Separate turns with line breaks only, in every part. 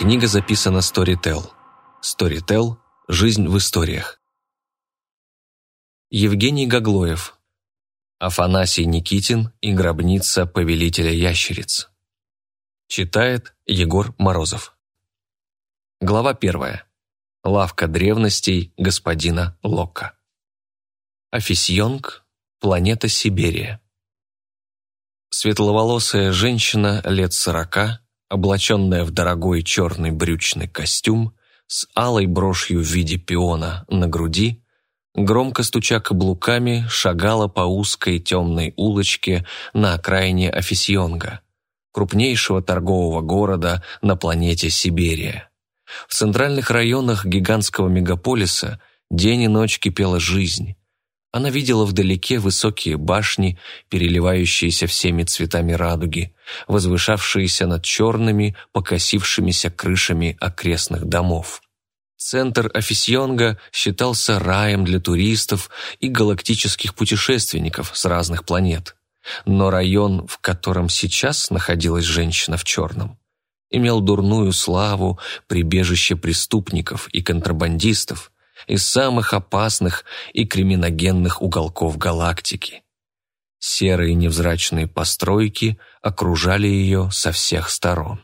Книга записана Storytel. Storytel – жизнь в историях. Евгений Гаглоев. Афанасий Никитин и гробница повелителя ящериц. Читает Егор Морозов. Глава первая. Лавка древностей господина Лока. Афисьонг, планета Сибирия. Светловолосая женщина лет сорока, облаченная в дорогой черный брючный костюм, с алой брошью в виде пиона на груди, громко стуча каблуками, шагала по узкой темной улочке на окраине Афисьонга, крупнейшего торгового города на планете Сибирия. В центральных районах гигантского мегаполиса день и ночь кипела жизнь, она видела вдалеке высокие башни, переливающиеся всеми цветами радуги, возвышавшиеся над черными, покосившимися крышами окрестных домов. Центр Афисьонга считался раем для туристов и галактических путешественников с разных планет. Но район, в котором сейчас находилась женщина в черном, имел дурную славу прибежище преступников и контрабандистов, из самых опасных и криминогенных уголков галактики. Серые невзрачные постройки окружали ее со всех сторон.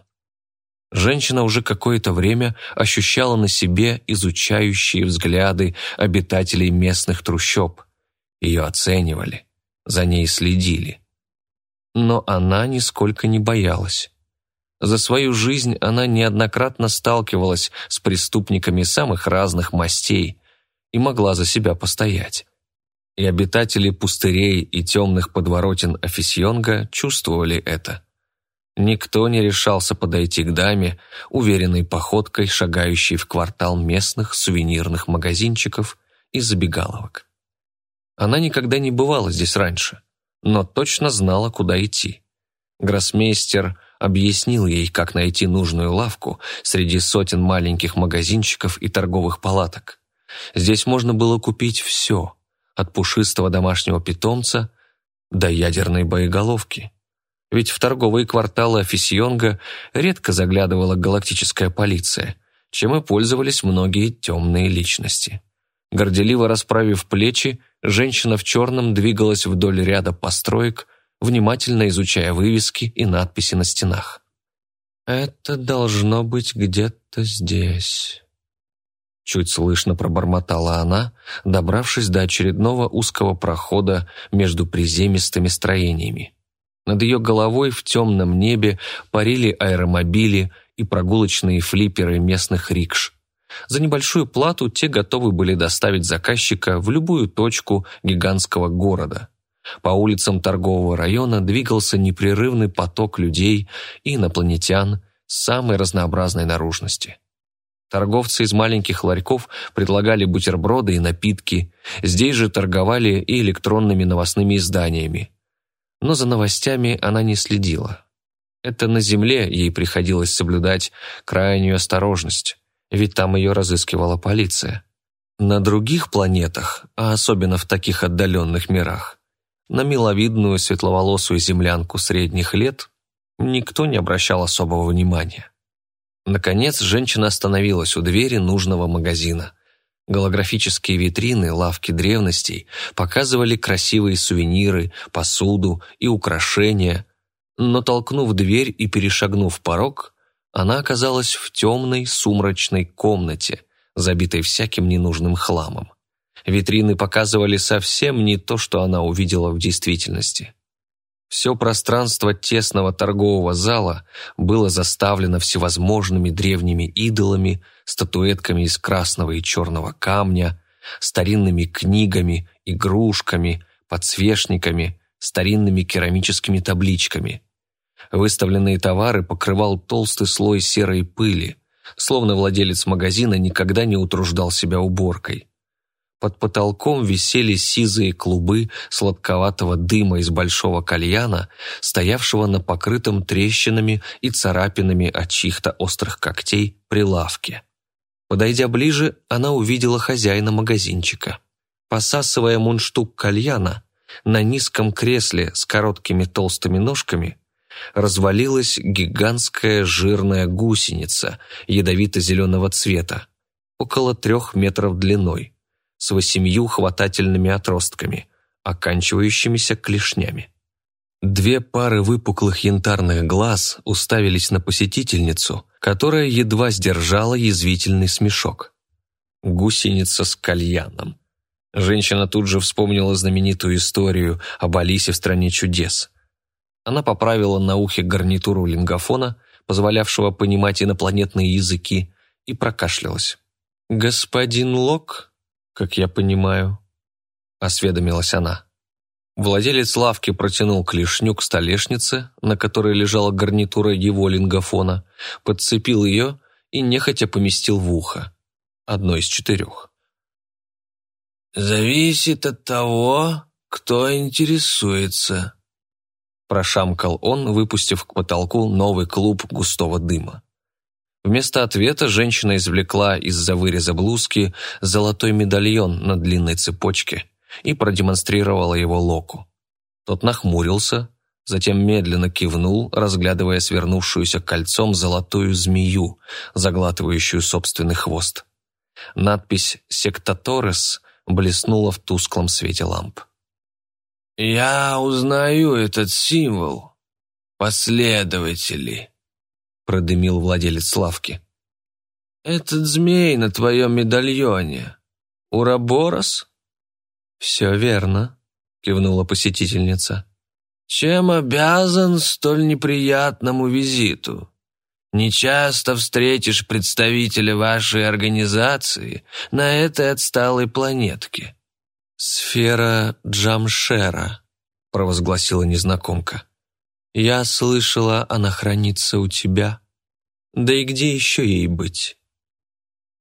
Женщина уже какое-то время ощущала на себе изучающие взгляды обитателей местных трущоб. Ее оценивали, за ней следили. Но она нисколько не боялась. За свою жизнь она неоднократно сталкивалась с преступниками самых разных мастей и могла за себя постоять. И обитатели пустырей и темных подворотен Афисьонга чувствовали это. Никто не решался подойти к даме, уверенной походкой, шагающей в квартал местных сувенирных магазинчиков и забегаловок. Она никогда не бывала здесь раньше, но точно знала, куда идти. Гроссмейстер объяснил ей, как найти нужную лавку среди сотен маленьких магазинчиков и торговых палаток. Здесь можно было купить все, от пушистого домашнего питомца до ядерной боеголовки. Ведь в торговые кварталы Афисьонга редко заглядывала галактическая полиция, чем и пользовались многие темные личности. Горделиво расправив плечи, женщина в черном двигалась вдоль ряда построек, внимательно изучая вывески и надписи на стенах. «Это должно быть где-то здесь», — чуть слышно пробормотала она, добравшись до очередного узкого прохода между приземистыми строениями. Над ее головой в темном небе парили аэромобили и прогулочные флиперы местных рикш. За небольшую плату те готовы были доставить заказчика в любую точку гигантского города. По улицам торгового района двигался непрерывный поток людей и инопланетян самой разнообразной наружности. Торговцы из маленьких ларьков предлагали бутерброды и напитки, здесь же торговали и электронными новостными изданиями. Но за новостями она не следила. Это на Земле ей приходилось соблюдать крайнюю осторожность, ведь там ее разыскивала полиция. На других планетах, а особенно в таких отдаленных мирах, на миловидную светловолосую землянку средних лет никто не обращал особого внимания. Наконец, женщина остановилась у двери нужного магазина. Голографические витрины лавки древностей показывали красивые сувениры, посуду и украшения, но, толкнув дверь и перешагнув порог, она оказалась в темной сумрачной комнате, забитой всяким ненужным хламом. Витрины показывали совсем не то, что она увидела в действительности. Все пространство тесного торгового зала было заставлено всевозможными древними идолами, статуэтками из красного и черного камня, старинными книгами, игрушками, подсвечниками, старинными керамическими табличками. Выставленные товары покрывал толстый слой серой пыли, словно владелец магазина никогда не утруждал себя уборкой. Под потолком висели сизые клубы сладковатого дыма из большого кальяна, стоявшего на покрытом трещинами и царапинами от чьих-то острых когтей прилавке. Подойдя ближе, она увидела хозяина магазинчика. Посасывая мундштук кальяна, на низком кресле с короткими толстыми ножками развалилась гигантская жирная гусеница ядовито-зеленого цвета, около трех метров длиной, с восемью хватательными отростками, оканчивающимися клешнями. Две пары выпуклых янтарных глаз уставились на посетительницу, которая едва сдержала язвительный смешок. Гусеница с кальяном. Женщина тут же вспомнила знаменитую историю об Алисе в «Стране чудес». Она поправила на ухе гарнитуру лингофона, позволявшего понимать инопланетные языки, и прокашлялась. «Господин Лок, как я понимаю», — осведомилась она. Владелец лавки протянул клешню к столешнице, на которой лежала гарнитура его лингофона, подцепил ее и нехотя поместил в ухо. Одно из четырех.
«Зависит от того, кто интересуется», – прошамкал он, выпустив к потолку новый клуб густого дыма.
Вместо ответа женщина извлекла из-за выреза блузки золотой медальон на длинной цепочке – и продемонстрировала его Локу. Тот нахмурился, затем медленно кивнул, разглядывая свернувшуюся кольцом золотую змею, заглатывающую собственный хвост. Надпись «Сектаторес» блеснула в тусклом свете ламп.
«Я узнаю этот символ. Последователи», — продымил владелец лавки. «Этот змей на твоем медальоне. Ураборос?»
«Все верно», — кивнула посетительница.
«Чем обязан столь неприятному визиту? Не часто встретишь представителя вашей организации на этой отсталой планетке».
«Сфера Джамшера», — провозгласила незнакомка. «Я слышала, она хранится у тебя. Да и где еще ей быть?»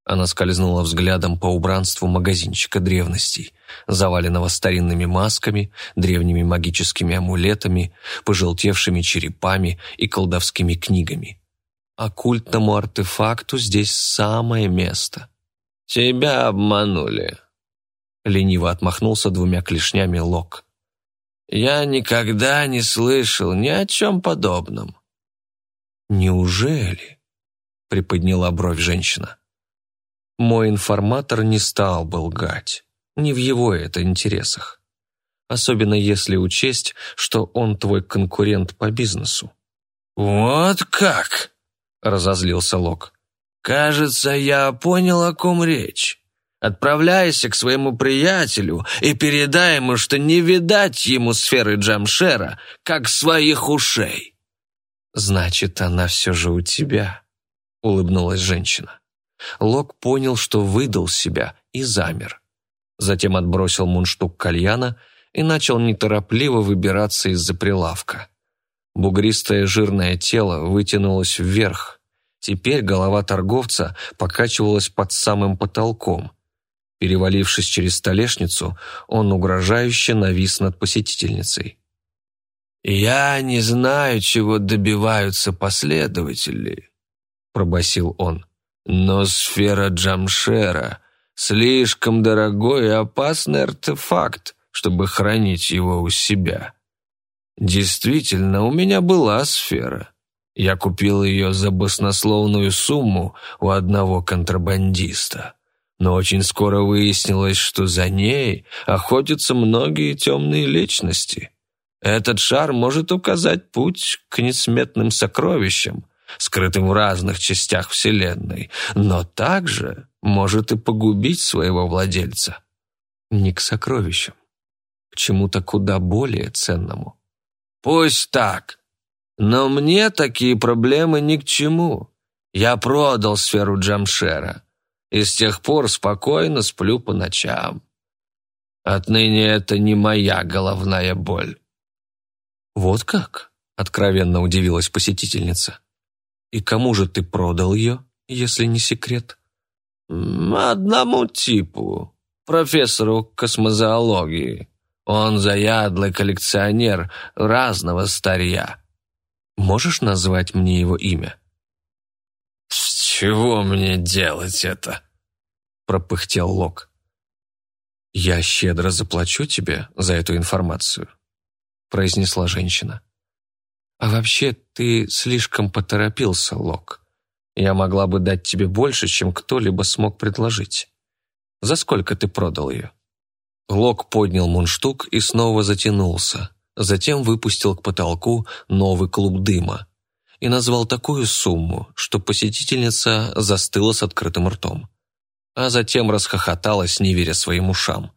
Она скользнула взглядом по убранству магазинчика древностей, заваленного старинными масками, древними магическими амулетами, пожелтевшими черепами и колдовскими книгами. Оккультному артефакту здесь самое место.
«Тебя обманули», — лениво отмахнулся двумя клешнями Лок. «Я никогда не слышал ни о чем подобном».
«Неужели?» — приподняла бровь женщина. Мой информатор не стал бы лгать. Не в его это интересах. Особенно если учесть, что он твой конкурент по бизнесу.
«Вот как!» — разозлился Лок. «Кажется, я понял, о ком речь. Отправляйся к своему приятелю и передай ему, что не видать ему сферы Джамшера, как своих ушей».
«Значит, она все же у тебя», — улыбнулась женщина. Лок понял, что выдал себя, и замер. Затем отбросил мундштук кальяна и начал неторопливо выбираться из-за прилавка. Бугристое жирное тело вытянулось вверх. Теперь голова торговца покачивалась под самым потолком. Перевалившись через столешницу, он угрожающе навис над посетительницей.
«Я не знаю, чего добиваются последователи», — пробасил он. Но сфера Джамшера — слишком дорогой и опасный артефакт, чтобы хранить его у себя. Действительно, у меня была сфера. Я купил ее за баснословную сумму у одного контрабандиста. Но очень скоро выяснилось, что за ней охотятся многие темные личности. Этот шар может указать путь к несметным сокровищам, скрытым в разных частях Вселенной, но также может и погубить своего владельца.
Не к сокровищам, к чему-то куда более ценному.
Пусть так, но мне такие проблемы ни к чему. Я продал сферу Джамшера и с тех пор спокойно сплю по ночам. Отныне это не моя головная боль.
«Вот как?» — откровенно удивилась посетительница. И кому же ты продал ее, если не секрет?
Одному типу, профессору космозоологии. Он заядлый коллекционер разного старья.
Можешь назвать мне его имя?
«С чего мне делать это?» — пропыхтел Лок.
«Я щедро заплачу тебе за эту информацию», — произнесла женщина. А вообще, ты слишком поторопился, Лок. Я могла бы дать тебе больше, чем кто-либо смог предложить. За сколько ты продал ее?» Лок поднял мундштук и снова затянулся. Затем выпустил к потолку новый клуб дыма и назвал такую сумму, что посетительница застыла с открытым ртом. А затем расхохоталась, не веря своим ушам.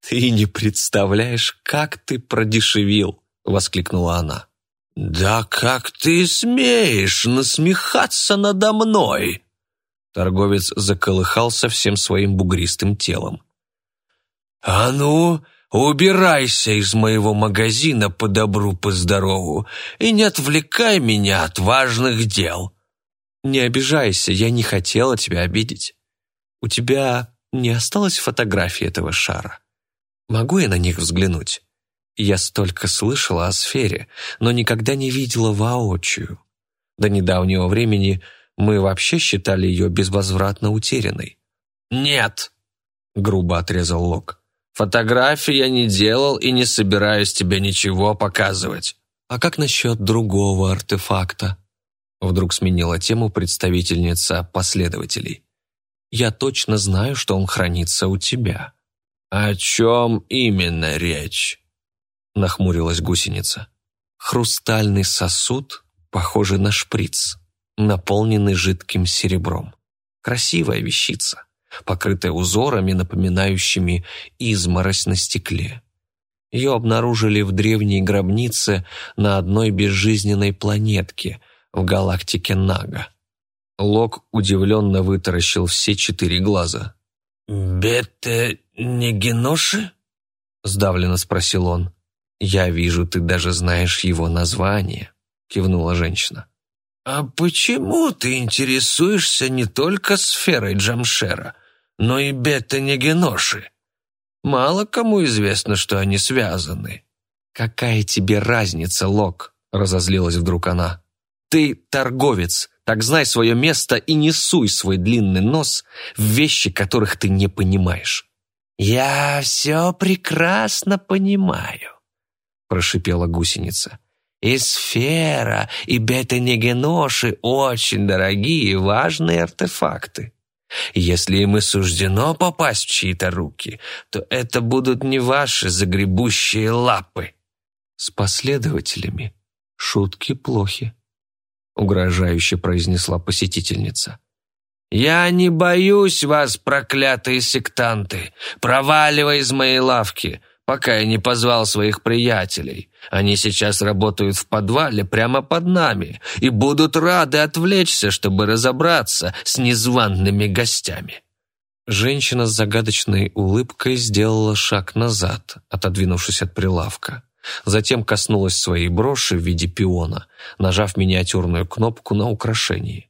«Ты не представляешь, как ты продешевил!» — воскликнула она.
«Да как ты смеешь насмехаться надо мной?»
Торговец заколыхался всем своим бугристым телом.
«А ну, убирайся из моего магазина по добру, по здорову и не отвлекай меня от важных дел!»
«Не обижайся, я не хотела тебя обидеть. У тебя не осталось фотографии этого шара? Могу я на них взглянуть?» Я столько слышала о сфере, но никогда не видела воочию. До недавнего времени мы вообще считали ее безвозвратно утерянной.
«Нет!» — грубо отрезал Лок. «Фотографии я не делал и не собираюсь тебе ничего показывать».
«А как насчет другого артефакта?» Вдруг сменила тему представительница последователей. «Я точно знаю, что он хранится у тебя».
«О чем именно речь?»
нахмурилась гусеница. Хрустальный сосуд, похожий на шприц, наполненный жидким серебром. Красивая вещица, покрытая узорами, напоминающими изморозь на стекле. Ее обнаружили в древней гробнице на одной безжизненной планетке в галактике Нага. Лок удивленно вытаращил все четыре глаза.
«Бета не геноши?» – сдавленно спросил он.
«Я вижу, ты даже знаешь его название», — кивнула женщина.
«А почему ты интересуешься не только сферой Джамшера, но и бета-негеноши? Мало кому известно, что они связаны».
«Какая тебе разница, Лок?» — разозлилась вдруг она. «Ты торговец, так знай свое место и не суй свой длинный нос в вещи, которых ты не понимаешь».
«Я все прекрасно понимаю», прошипела гусеница. «И сфера, и бета-негеноши очень дорогие и важные артефакты. Если им и суждено попасть в чьи-то руки, то это будут не ваши загребущие лапы».
«С последователями шутки плохи», — угрожающе произнесла посетительница.
«Я не боюсь вас, проклятые сектанты! Проваливай из моей лавки! пока я не позвал своих приятелей. Они сейчас работают в подвале прямо под нами и будут рады отвлечься, чтобы разобраться с незваными гостями».
Женщина с загадочной улыбкой сделала шаг назад, отодвинувшись от прилавка. Затем коснулась своей броши в виде пиона, нажав миниатюрную кнопку на украшении.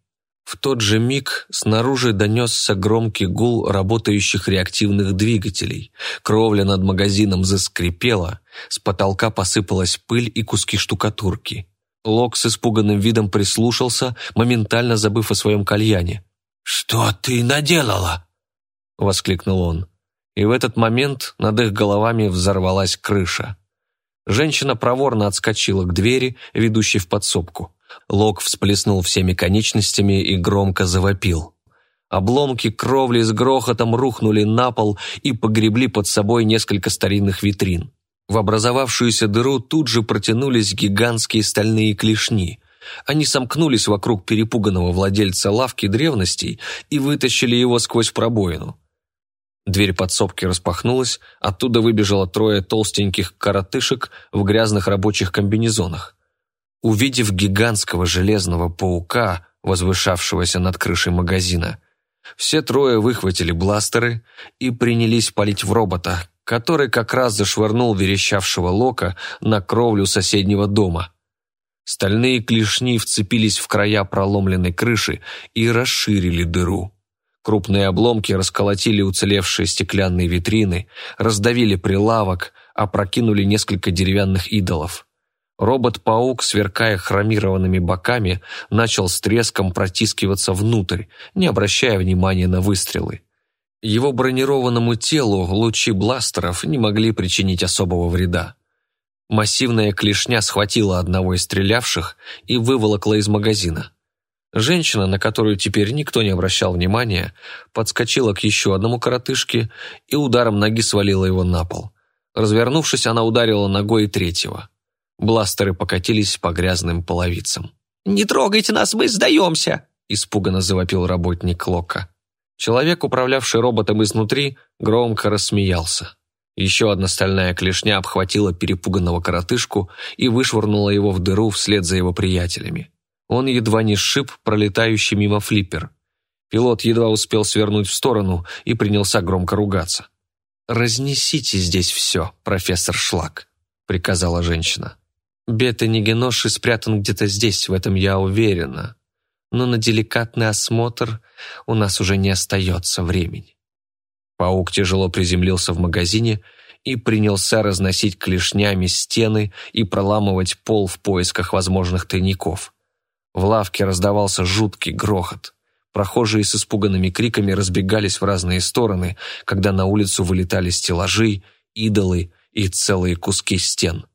В тот же миг снаружи донесся громкий гул работающих реактивных двигателей. Кровля над магазином заскрипела, с потолка посыпалась пыль и куски штукатурки. Лок с испуганным видом прислушался, моментально забыв о своем кальяне.
«Что ты наделала?»
— воскликнул он. И в этот момент над их головами взорвалась крыша. Женщина проворно отскочила к двери, ведущей в подсобку. Лок всплеснул всеми конечностями и громко завопил. Обломки кровли с грохотом рухнули на пол и погребли под собой несколько старинных витрин. В образовавшуюся дыру тут же протянулись гигантские стальные клешни. Они сомкнулись вокруг перепуганного владельца лавки древностей и вытащили его сквозь пробоину. Дверь подсобки распахнулась, оттуда выбежало трое толстеньких коротышек в грязных рабочих комбинезонах. Увидев гигантского железного паука, возвышавшегося над крышей магазина, все трое выхватили бластеры и принялись палить в робота, который как раз зашвырнул верещавшего Лока на кровлю соседнего дома. Стальные клешни вцепились в края проломленной крыши и расширили дыру. Крупные обломки расколотили уцелевшие стеклянные витрины, раздавили прилавок, опрокинули несколько деревянных идолов. Робот-паук, сверкая хромированными боками, начал с треском протискиваться внутрь, не обращая внимания на выстрелы. Его бронированному телу лучи бластеров не могли причинить особого вреда. Массивная клешня схватила одного из стрелявших и выволокла из магазина. Женщина, на которую теперь никто не обращал внимания, подскочила к еще одному коротышке и ударом ноги свалила его на пол. Развернувшись, она ударила ногой и третьего. Бластеры покатились по грязным половицам.
«Не трогайте нас, мы сдаемся!»
– испуганно завопил работник Лока. Человек, управлявший роботом изнутри, громко рассмеялся. Еще одна стальная клешня обхватила перепуганного коротышку и вышвырнула его в дыру вслед за его приятелями. Он едва не сшиб пролетающий мимо флиппер. Пилот едва успел свернуть в сторону и принялся громко ругаться. «Разнесите здесь все, профессор Шлак», — приказала женщина. «Бета-нигеноши спрятан где-то здесь, в этом я уверена. Но на деликатный осмотр у нас уже не остается времени». Паук тяжело приземлился в магазине и принялся разносить клешнями стены и проламывать пол в поисках возможных тайников. В лавке раздавался жуткий грохот. Прохожие с испуганными криками разбегались в разные стороны, когда на улицу вылетали стеллажи, идолы и целые куски стен.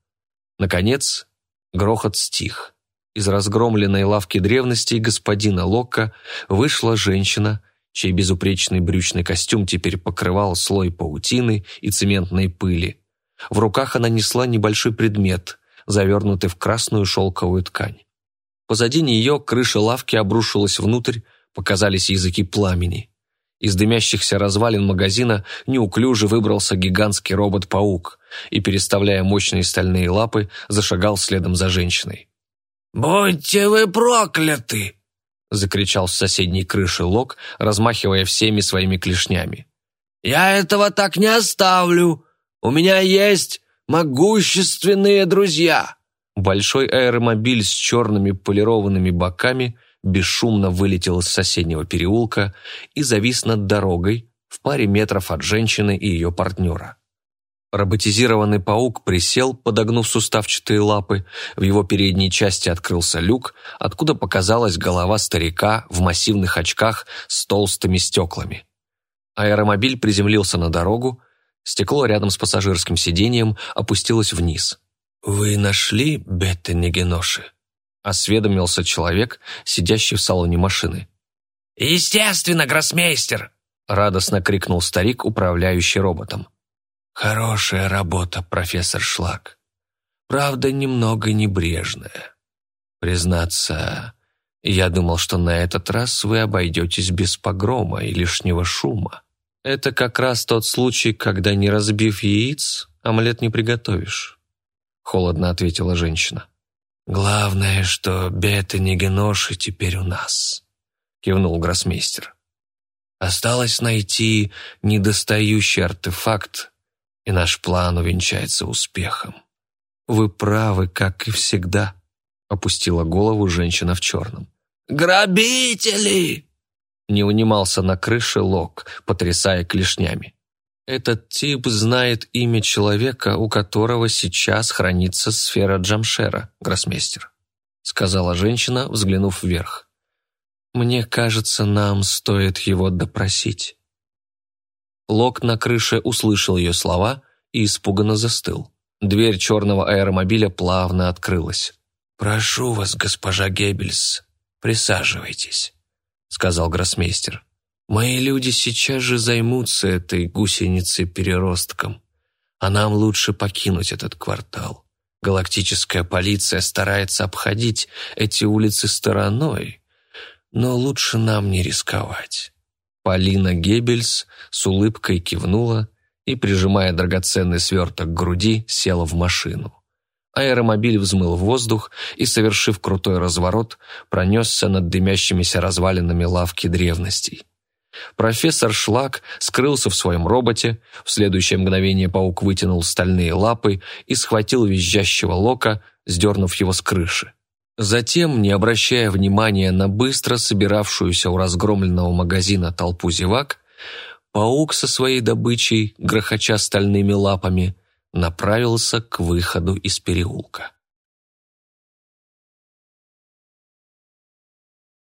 Наконец, грохот стих. Из разгромленной лавки древностей господина Локка вышла женщина, чей безупречный брючный костюм теперь покрывал слой паутины и цементной пыли. В руках она несла небольшой предмет, завернутый в красную шелковую ткань. Позади нее крыша лавки обрушилась внутрь, показались языки пламени. Из дымящихся развалин магазина неуклюже выбрался гигантский робот-паук и, переставляя мощные стальные лапы, зашагал следом за женщиной.
«Будьте вы прокляты!» — закричал с соседней крыши Лок, размахивая всеми своими клешнями. «Я этого так не оставлю! У меня есть могущественные друзья!»
Большой аэромобиль с черными полированными боками бесшумно вылетел из соседнего переулка и завис над дорогой в паре метров от женщины и ее партнера. Роботизированный паук присел, подогнув суставчатые лапы, в его передней части открылся люк, откуда показалась голова старика в массивных очках с толстыми стеклами. Аэромобиль приземлился на дорогу, стекло рядом с пассажирским сиденьем опустилось вниз – «Вы нашли Бетта Негеноши?» — осведомился человек, сидящий в салоне машины.
«Естественно, гроссмейстер!»
— радостно крикнул старик, управляющий роботом. «Хорошая работа, профессор Шлак. Правда, немного небрежная. Признаться, я думал, что на этот раз вы обойдетесь без погрома и лишнего шума. Это как раз тот случай, когда, не разбив яиц, омлет не приготовишь. — холодно ответила женщина. «Главное, что бета-негеноши теперь у нас», — кивнул гроссмейстер. «Осталось найти недостающий артефакт, и наш план увенчается успехом. Вы правы, как и всегда», — опустила голову женщина в черном.
«Грабители!»
Не унимался на крыше Лок, потрясая клешнями. Этот тип знает имя человека, у которого сейчас хранится сфера Джамшера, гроссмейстер», сказала женщина, взглянув вверх. «Мне кажется, нам стоит его допросить». Лок на крыше услышал ее слова и испуганно застыл. Дверь черного аэромобиля плавно открылась. «Прошу вас, госпожа Геббельс, присаживайтесь», — сказал гроссмейстер. Мои люди сейчас же займутся этой гусеницей-переростком, а нам лучше покинуть этот квартал. Галактическая полиция старается обходить эти улицы стороной, но лучше нам не рисковать». Полина Геббельс с улыбкой кивнула и, прижимая драгоценный сверток к груди, села в машину. Аэромобиль взмыл в воздух и, совершив крутой разворот, пронесся над дымящимися развалинами лавки древностей. Профессор Шлак скрылся в своем роботе, в следующее мгновение паук вытянул стальные лапы и схватил визжащего Лока, сдернув его с крыши. Затем, не обращая внимания на быстро собиравшуюся у разгромленного магазина толпу зевак, паук со своей добычей, грохоча стальными лапами, направился к выходу из переулка.